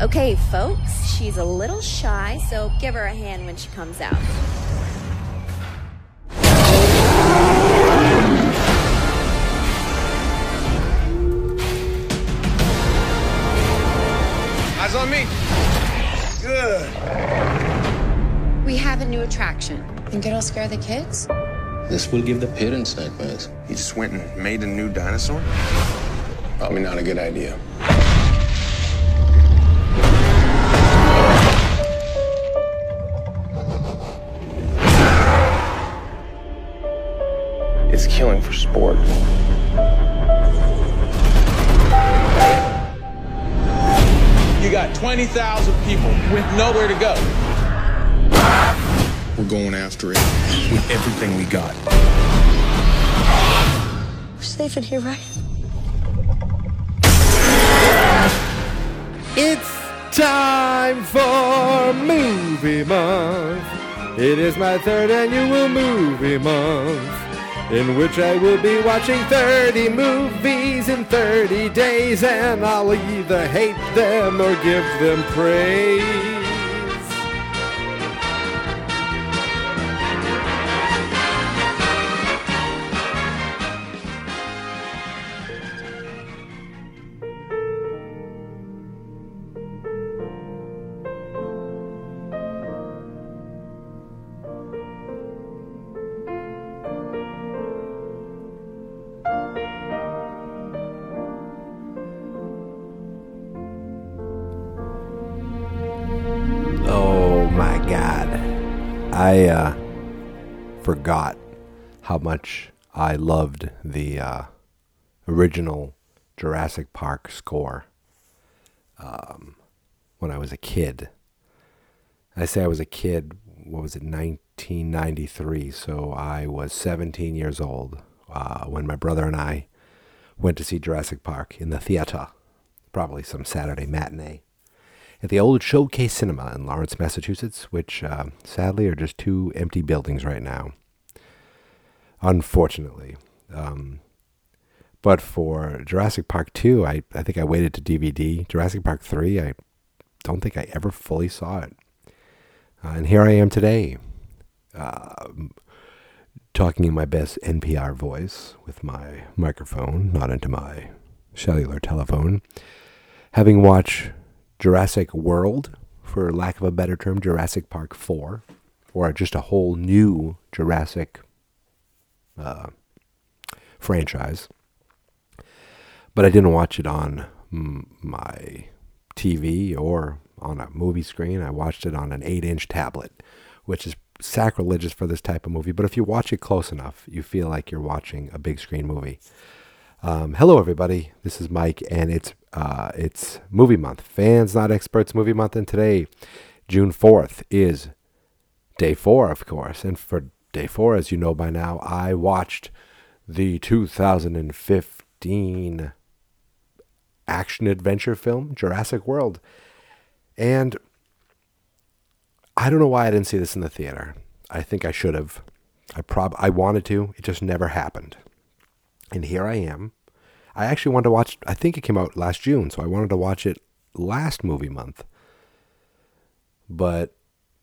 Okay, folks, she's a little shy, so give her a hand when she comes out. Eyes on me. Good. We have a new attraction. Think it'll scare the kids? This will give the parents nightmares. You just went and made a new dinosaur? Probably not a good idea. It's killing for sport. You got 20,000 people with nowhere to go. We're going after it. With everything we got. We're safe in here, right? It's time for Movie Month. It is my third annual Movie Month, in which I will be watching 30 movies in 30 days, and I'll either hate them or give them praise. Much I loved the uh, original Jurassic Park score um, when I was a kid. I say I was a kid, what was it, 1993, so I was 17 years old uh, when my brother and I went to see Jurassic Park in the theater, probably some Saturday matinee at the old Showcase Cinema in Lawrence, Massachusetts, which uh, sadly are just two empty buildings right now. Unfortunately. Um, but for Jurassic Park 2, I, I think I waited to DVD. Jurassic Park 3, I don't think I ever fully saw it. Uh, and here I am today, uh, talking in my best NPR voice with my microphone, not into my cellular telephone, having watched Jurassic World, for lack of a better term, Jurassic Park 4, or just a whole new Jurassic uh, franchise. But I didn't watch it on my TV or on a movie screen. I watched it on an 8 inch tablet, which is sacrilegious for this type of movie. But if you watch it close enough, you feel like you're watching a big screen movie. Um, hello, everybody. This is Mike, and it's uh, it's movie month, fans not experts movie month, and today, June fourth, is day four, of course. And for day four, as you know by now, I watched the 2015 action adventure film Jurassic World, and I don't know why I didn't see this in the theater. I think I should have. I prob I wanted to. It just never happened. And here I am. I actually wanted to watch, I think it came out last June, so I wanted to watch it last movie month. But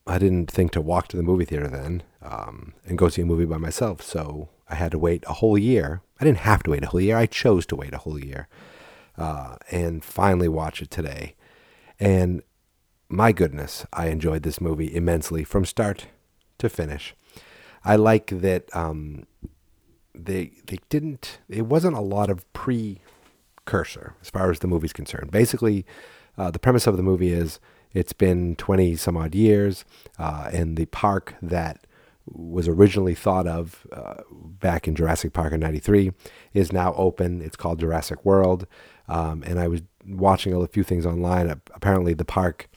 I didn't think to walk to the movie theater then um, and go see a movie by myself. So I had to wait a whole year. I didn't have to wait a whole year. I chose to wait a whole year uh, and finally watch it today. And my goodness, I enjoyed this movie immensely from start to finish. I like that um, they they didn't. It wasn't a lot of precursor as far as the movie's concerned. Basically, uh, the premise of the movie is it's been twenty some odd years, uh, and the park that was originally thought of uh, back in Jurassic Park in '93 is now open. It's called Jurassic World, um, and I was watching a few things online. Apparently, the park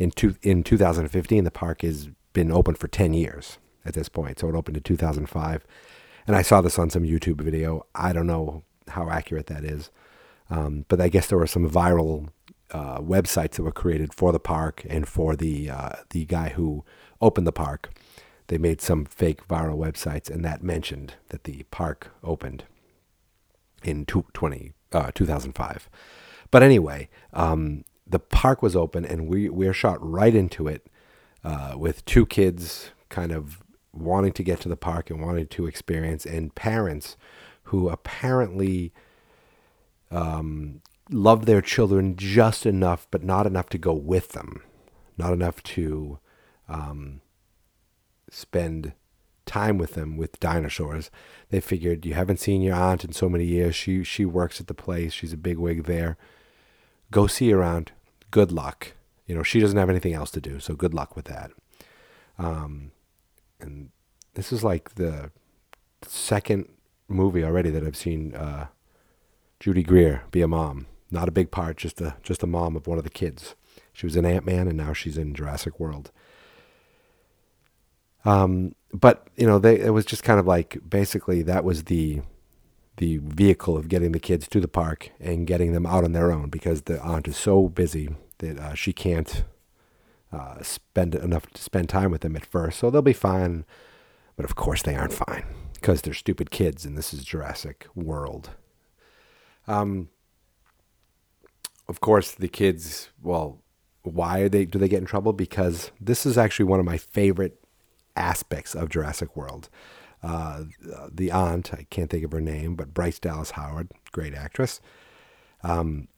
in two, in 2015, the park has been open for 10 years at this point. So it opened in 2005. And I saw this on some YouTube video. I don't know how accurate that is. Um, but I guess there were some viral uh, websites that were created for the park and for the uh, the guy who opened the park. They made some fake viral websites, and that mentioned that the park opened in two, 20, uh, 2005. But anyway, um, the park was open, and we we were shot right into it uh, with two kids kind of wanting to get to the park and wanting to experience, and parents who apparently um, love their children just enough, but not enough to go with them, not enough to um, spend time with them with dinosaurs. They figured you haven't seen your aunt in so many years. She she works at the place. She's a big wig there. Go see around. Good luck. You know she doesn't have anything else to do, so good luck with that. Um, and this is like the second movie already that I've seen uh, Judy Greer be a mom. Not a big part, just a just a mom of one of the kids. She was in Ant Man, and now she's in Jurassic World. Um, but you know, they it was just kind of like basically that was the the vehicle of getting the kids to the park and getting them out on their own because the aunt is so busy that uh, she can't uh, spend enough to spend time with them at first. So they'll be fine, but of course they aren't fine because they're stupid kids, and this is Jurassic World. Um, of course, the kids. Well, why they do they get in trouble? Because this is actually one of my favorite aspects of Jurassic World. Uh, the aunt, I can't think of her name, but Bryce Dallas Howard, great actress. Um,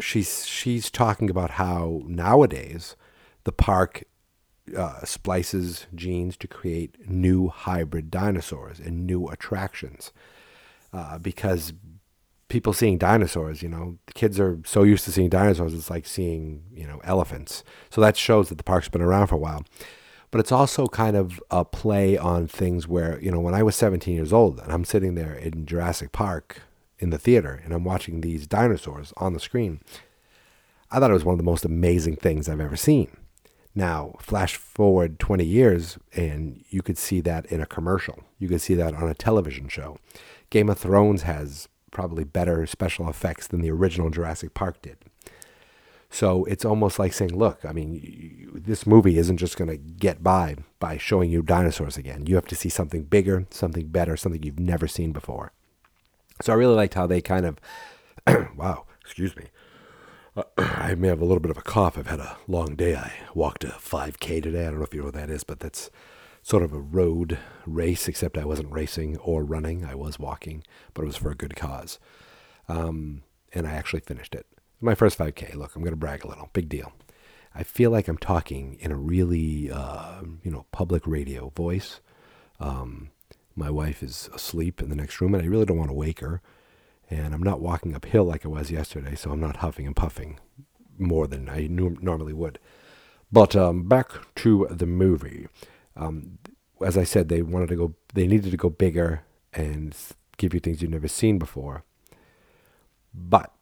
she's she's talking about how nowadays the park uh, splices genes to create new hybrid dinosaurs and new attractions uh, because people seeing dinosaurs, you know, the kids are so used to seeing dinosaurs, it's like seeing, you know, elephants. So that shows that the park's been around for a while but it's also kind of a play on things where, you know, when I was 17 years old and I'm sitting there in Jurassic Park in the theater and I'm watching these dinosaurs on the screen, I thought it was one of the most amazing things I've ever seen. Now, flash forward 20 years and you could see that in a commercial. You could see that on a television show. Game of Thrones has probably better special effects than the original Jurassic Park did. So it's almost like saying, look, I mean, you, this movie isn't just going to get by by showing you dinosaurs again. You have to see something bigger, something better, something you've never seen before. So I really liked how they kind of, wow, excuse me. I may have a little bit of a cough. I've had a long day. I walked a 5K today. I don't know if you know what that is, but that's sort of a road race, except I wasn't racing or running. I was walking, but it was for a good cause. Um, and I actually finished it my first 5K. Look, I'm going to brag a little. Big deal. I feel like I'm talking in a really, uh, you know, public radio voice. Um, my wife is asleep in the next room, and I really don't want to wake her. And I'm not walking uphill like I was yesterday, so I'm not huffing and puffing more than I normally would. But um, back to the movie. Um, as I said, they wanted to go. They needed to go bigger and give you things you've never seen before. But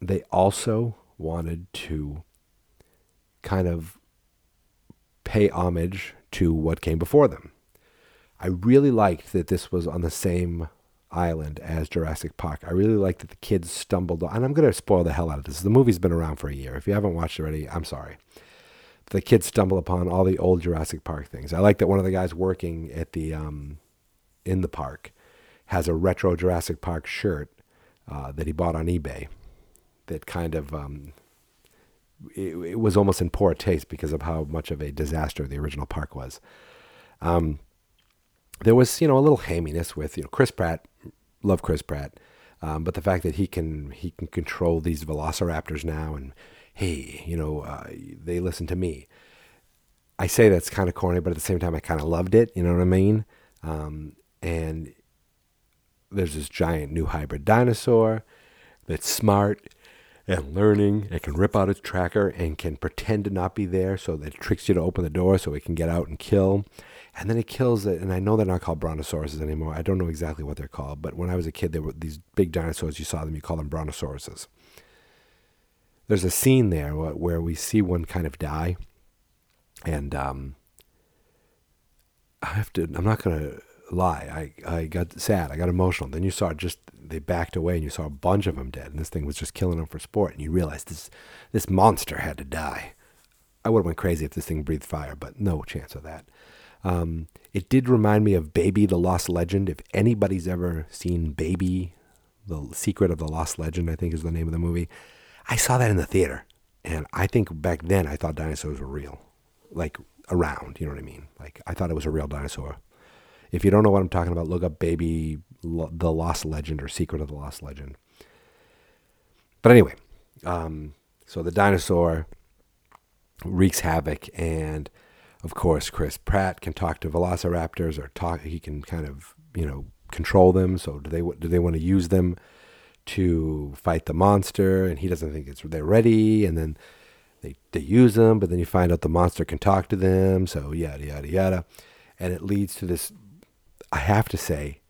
they also wanted to kind of pay homage to what came before them. I really liked that this was on the same island as Jurassic Park. I really liked that the kids stumbled on, and I'm going to spoil the hell out of this. The movie's been around for a year. If you haven't watched it already, I'm sorry. The kids stumble upon all the old Jurassic Park things. I like that one of the guys working at the um, in the park has a retro Jurassic Park shirt uh, that he bought on eBay that kind of um, it, it, was almost in poor taste because of how much of a disaster the original park was. Um, there was you know a little haminess with you know Chris Pratt, love Chris Pratt, um, but the fact that he can he can control these velociraptors now and hey you know uh, they listen to me. I say that's kind of corny, but at the same time I kind of loved it. You know what I mean? Um, and there's this giant new hybrid dinosaur that's smart and learning and can rip out its tracker and can pretend to not be there so that it tricks you to open the door so it can get out and kill. And then it kills it. And I know they're not called brontosauruses anymore. I don't know exactly what they're called. But when I was a kid, there were these big dinosaurs. You saw them, you call them brontosauruses. There's a scene there where we see one kind of die. And um, I have to, I'm not going to lie. I, I got sad. I got emotional. Then you saw just they backed away and you saw a bunch of them dead, and this thing was just killing them for sport. And you realized this this monster had to die. I would have went crazy if this thing breathed fire, but no chance of that. Um, it did remind me of Baby the Lost Legend. If anybody's ever seen Baby, the Secret of the Lost Legend, I think is the name of the movie. I saw that in the theater, And I think back then I thought dinosaurs were real, like around. You know what I mean? Like I thought it was a real dinosaur. If you don't know what I'm talking about, look up Baby Lo- the Lost Legend or Secret of the Lost Legend. But anyway, um, so the dinosaur wreaks havoc, and of course, Chris Pratt can talk to velociraptors or talk. He can kind of you know control them. So do they do they want to use them to fight the monster? And he doesn't think it's they're ready, and then they they use them, but then you find out the monster can talk to them. So yada yada yada, and it leads to this. I have to say,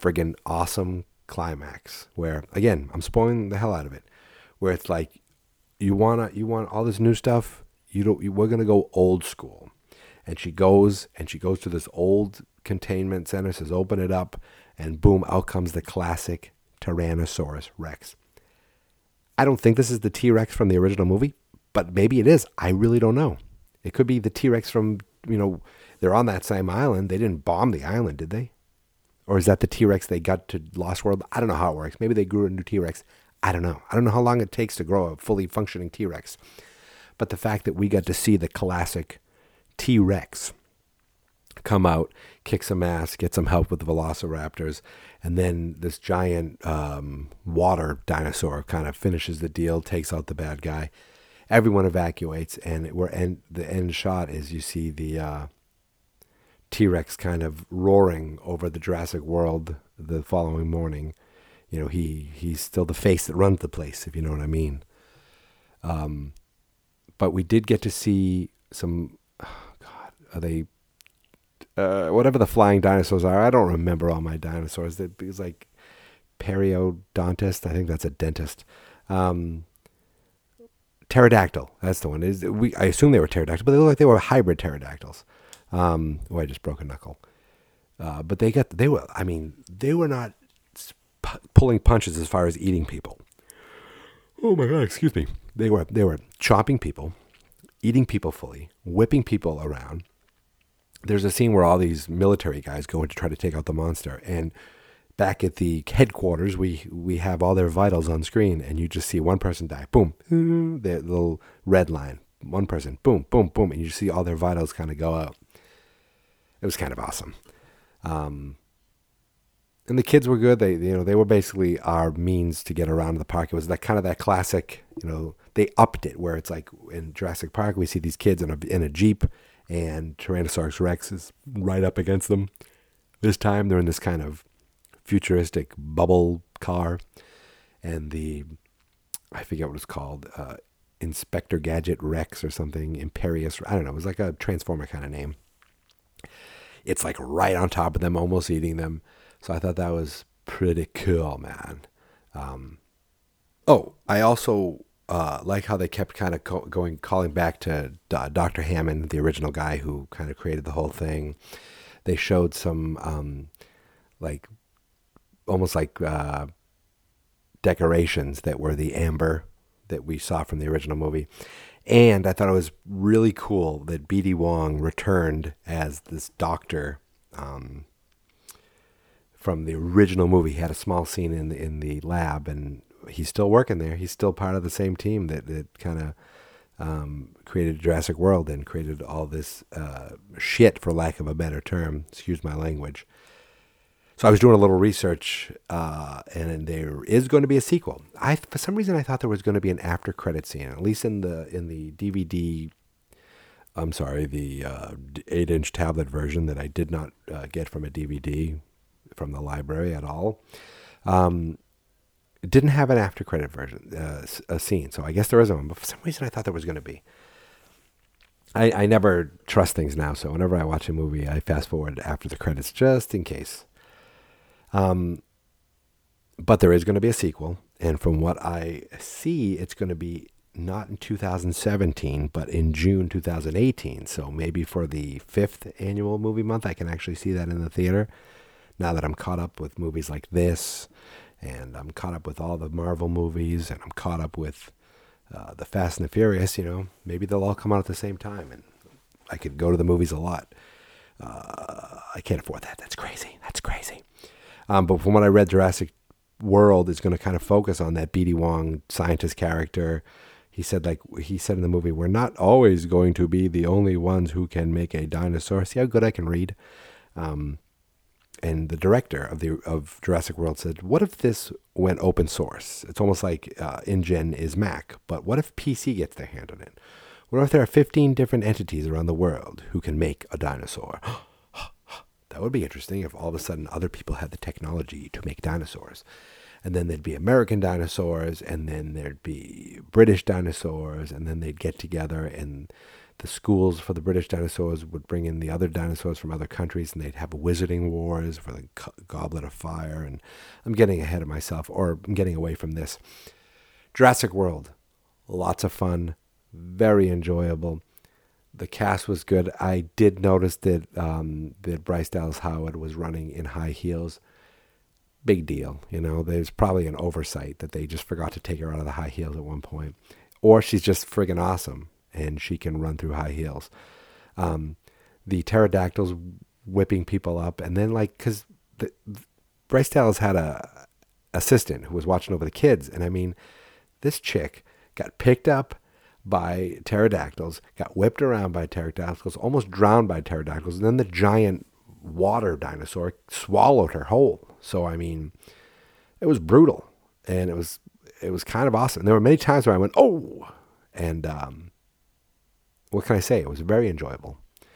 friggin' awesome climax where again I'm spoiling the hell out of it, where it's like you wanna you want all this new stuff. You don't. You, we're gonna go old school, and she goes and she goes to this old containment center. Says open it up, and boom, out comes the classic Tyrannosaurus Rex. I don't think this is the T Rex from the original movie, but maybe it is. I really don't know. It could be the T Rex from you know they're on that same island. They didn't bomb the island, did they? Or is that the T Rex they got to Lost World? I don't know how it works. Maybe they grew a new T Rex. I don't know. I don't know how long it takes to grow a fully functioning T Rex. But the fact that we got to see the classic T Rex come out, kick some ass, get some help with the velociraptors, and then this giant um, water dinosaur kind of finishes the deal, takes out the bad guy. Everyone evacuates, and we're end. The end shot is you see the uh, T Rex kind of roaring over the Jurassic World the following morning. You know, he he's still the face that runs the place, if you know what I mean. Um, but we did get to see some. Oh God, are they? Uh, whatever the flying dinosaurs are, I don't remember all my dinosaurs. It was like periodontist. I think that's a dentist. Um, pterodactyl. That's the one. Is we? I assume they were pterodactyl, but they look like they were hybrid pterodactyls. Um, oh, I just broke a knuckle. Uh, but they got they were. I mean, they were not p- pulling punches as far as eating people. Oh my god! Excuse me. They were they were chopping people, eating people fully, whipping people around. There's a scene where all these military guys go in to try to take out the monster, and back at the headquarters, we we have all their vitals on screen, and you just see one person die. Boom, the little red line. One person, boom, boom, boom, and you see all their vitals kind of go out. It was kind of awesome. Um, and the kids were good. They, you know, they were basically our means to get around the park. It was that kind of that classic, you know, they upped it where it's like in Jurassic Park, we see these kids in a in a jeep, and Tyrannosaurus Rex is right up against them. This time they're in this kind of futuristic bubble car, and the I forget what it's called, uh, Inspector Gadget Rex or something, Imperious. I don't know. It was like a Transformer kind of name. It's like right on top of them, almost eating them. So I thought that was pretty cool, man. Um, oh, I also uh, like how they kept kind of co- going, calling back to Dr. Hammond, the original guy who kind of created the whole thing. They showed some, um, like, almost like uh, decorations that were the amber that we saw from the original movie. And I thought it was really cool that B.D. Wong returned as this doctor um, from the original movie. He had a small scene in the, in the lab, and he's still working there. He's still part of the same team that, that kind of um, created Jurassic World and created all this uh, shit, for lack of a better term. Excuse my language. So I was doing a little research, uh, and there is going to be a sequel. I, for some reason, I thought there was going to be an after credit scene, at least in the in the DVD. I'm sorry, the uh, eight inch tablet version that I did not uh, get from a DVD from the library at all. Um, it didn't have an after credit version, uh, a scene. So I guess there is one, but for some reason I thought there was going to be. I, I never trust things now, so whenever I watch a movie, I fast forward after the credits just in case. Um, but there is going to be a sequel, and from what I see, it's going to be not in 2017, but in June 2018. So maybe for the fifth annual movie month, I can actually see that in the theater. Now that I'm caught up with movies like this, and I'm caught up with all the Marvel movies, and I'm caught up with uh, the Fast and the Furious, you know, maybe they'll all come out at the same time, and I could go to the movies a lot. Uh, I can't afford that. That's crazy. That's crazy. Um, but from what I read, Jurassic World is going to kind of focus on that B.D. Wong scientist character, he said like he said in the movie, "We're not always going to be the only ones who can make a dinosaur." See how good I can read. Um, and the director of the of Jurassic World said, "What if this went open source? It's almost like uh, InGen is Mac, but what if PC gets their hand on it? What if there are 15 different entities around the world who can make a dinosaur?" That would be interesting if all of a sudden other people had the technology to make dinosaurs. And then there'd be American dinosaurs, and then there'd be British dinosaurs, and then they'd get together and the schools for the British dinosaurs would bring in the other dinosaurs from other countries, and they'd have wizarding wars for the Goblet of Fire. And I'm getting ahead of myself, or I'm getting away from this. Jurassic World, lots of fun, very enjoyable. The cast was good. I did notice that um, that Bryce Dallas Howard was running in high heels. Big deal, you know. There's probably an oversight that they just forgot to take her out of the high heels at one point, or she's just friggin' awesome and she can run through high heels. Um, the pterodactyls whipping people up, and then like because the, Bryce Dallas had a assistant who was watching over the kids, and I mean, this chick got picked up by pterodactyls, got whipped around by pterodactyls, almost drowned by pterodactyls, and then the giant water dinosaur swallowed her whole. So I mean, it was brutal, and it was it was kind of awesome. And there were many times where I went, "Oh," and um, what can I say? It was very enjoyable. The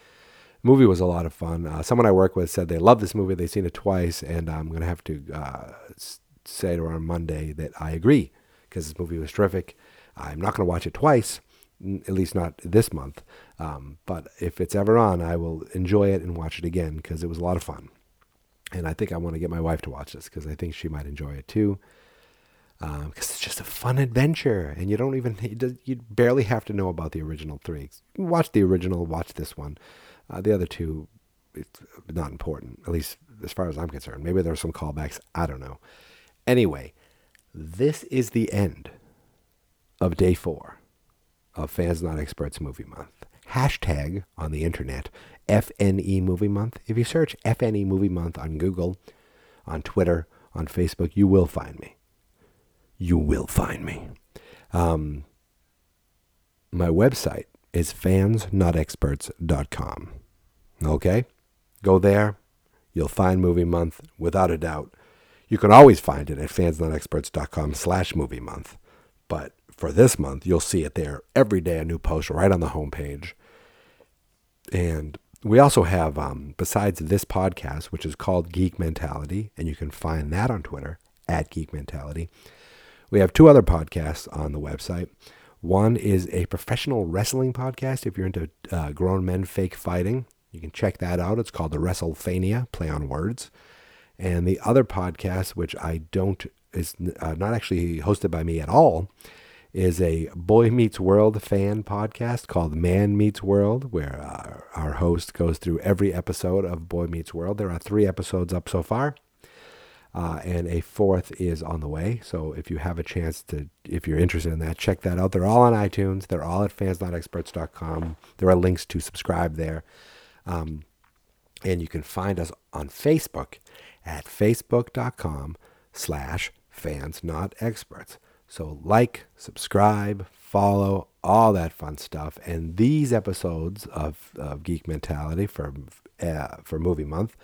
movie was a lot of fun. Uh, someone I work with said they love this movie. They've seen it twice, and I'm going to have to uh, say to her on Monday that I agree because this movie was terrific. I'm not going to watch it twice, at least not this month. Um, but if it's ever on, I will enjoy it and watch it again because it was a lot of fun. And I think I want to get my wife to watch this because I think she might enjoy it too because um, it's just a fun adventure, and you don't even you barely have to know about the original three. Watch the original, watch this one. Uh, the other two, it's not important, at least as far as I'm concerned. Maybe there are some callbacks. I don't know. Anyway, this is the end of day four of Fans Not Experts Movie Month. Hashtag on the internet FNE Movie Month. If you search FNE Movie Month on Google, on Twitter, on Facebook, you will find me you will find me. Um, my website is fansnotexperts.com. Okay? Go there. You'll find Movie Month without a doubt. You can always find it at fansnotexperts.com slash movie month. But for this month, you'll see it there every day, a new post right on the homepage. And we also have, um, besides this podcast, which is called Geek Mentality, and you can find that on Twitter at Geek Mentality. We have two other podcasts on the website. One is a professional wrestling podcast. If you're into uh, grown men fake fighting, you can check that out. It's called the WrestleFania, play on words. And the other podcast, which I don't, is uh, not actually hosted by me at all, is a Boy Meets World fan podcast called Man Meets World, where uh, our host goes through every episode of Boy Meets World. There are three episodes up so far uh, and a fourth is on the way. So if you have a chance to, if you're interested in that, check that out. They're all on iTunes. They're all at fansnotexperts.com. There are links to subscribe there. Um, and you can find us on Facebook at facebook.com slash fans not experts. So like, subscribe, follow, all that fun stuff. And these episodes of, of Geek Mentality for, uh, for Movie Month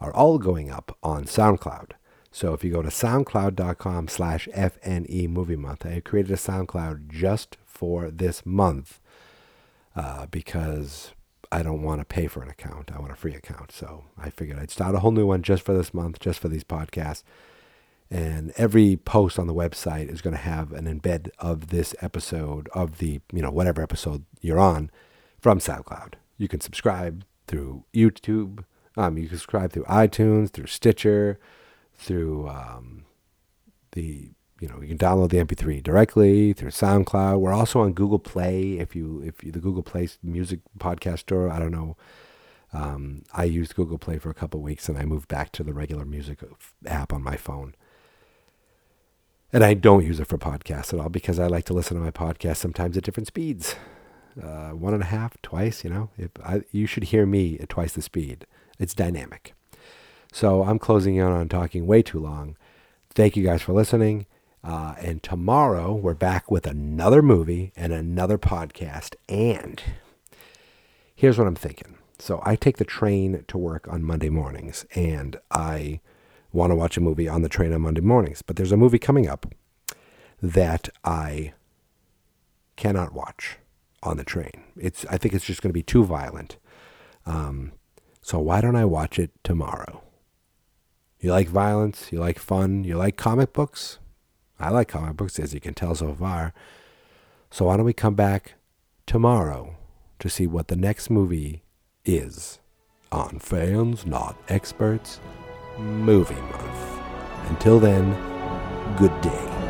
are all going up on SoundCloud. So if you go to soundcloud.com slash FNE movie month, I created a SoundCloud just for this month uh, because I don't want to pay for an account. I want a free account. So I figured I'd start a whole new one just for this month, just for these podcasts. And every post on the website is going to have an embed of this episode of the, you know, whatever episode you're on from SoundCloud. You can subscribe through YouTube. Um, you can subscribe through iTunes, through Stitcher, through um, the you know you can download the MP3 directly through SoundCloud. We're also on Google Play. If you if you, the Google Play music podcast store, I don't know. Um, I used Google Play for a couple weeks and I moved back to the regular music app on my phone. And I don't use it for podcasts at all because I like to listen to my podcast sometimes at different speeds. Uh, one and a half, twice, you know. If I, you should hear me at twice the speed. It's dynamic. So I'm closing in on talking way too long. Thank you guys for listening. Uh, and tomorrow we're back with another movie and another podcast. And here's what I'm thinking. So I take the train to work on Monday mornings, and I want to watch a movie on the train on Monday mornings. But there's a movie coming up that I cannot watch on the train. It's I think it's just going to be too violent. Um, so why don't I watch it tomorrow? You like violence? You like fun? You like comic books? I like comic books, as you can tell so far. So why don't we come back tomorrow to see what the next movie is on Fans Not Experts Movie Month. Until then, good day.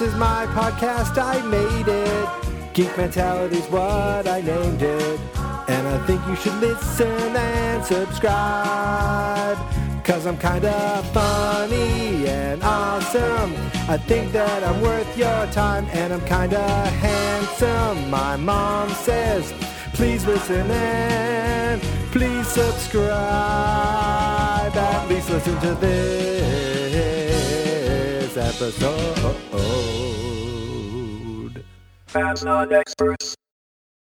This is my podcast, I made it. Geek Mentality's what I named it. And I think you should listen and subscribe. Cause I'm kinda funny and awesome. I think that I'm worth your time and I'm kinda handsome. My mom says, please listen and please subscribe. At least listen to this episode. Fans not experts.